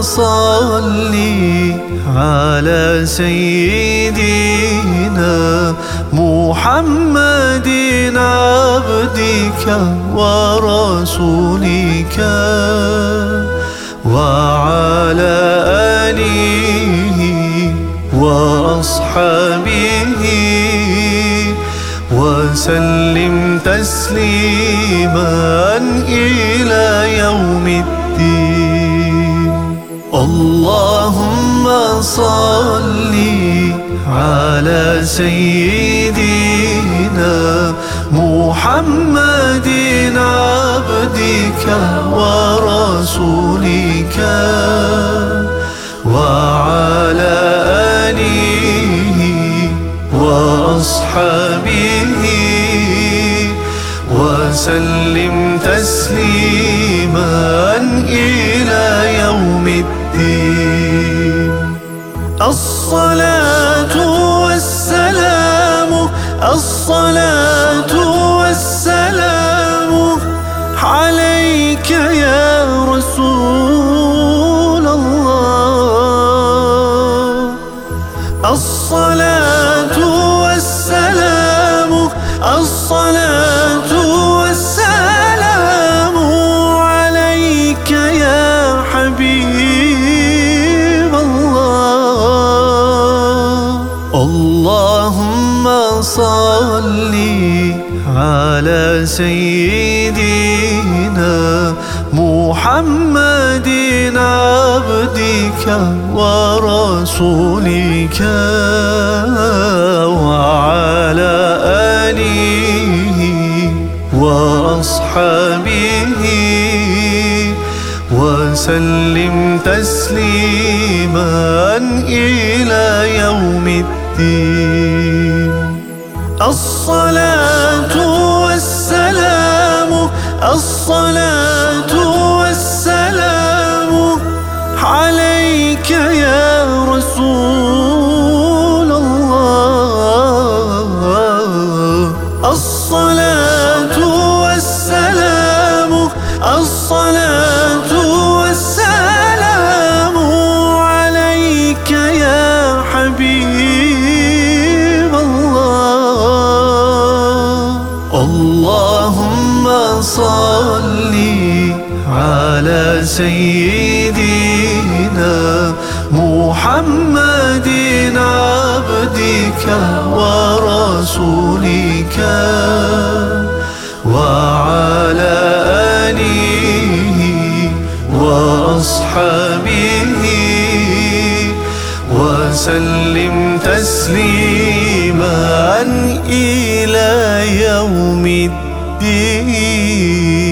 صل على سيدنا محمد عبدك ورسولك وعلى آله وأصحابه وسلم تسليما إلى يوم الدين. اللهم صل على سيدنا محمد عبدك ورسولك وعلى آله وأصحابه وسلم تسليما الصلاة والسلام عليك يا رسول الله. الصلاة والسلام الصلاة والسلام عليك يا حبيب صل على سيدنا محمد عبدك ورسولك وعلى آله وأصحابه وسلم تسليما إلى يوم الدين. الصلاة اللهم صل على سيدنا محمد عبدك ورسولك وعلى آله وأصحابه وسلم تسليما إلى يوم الدين. 地。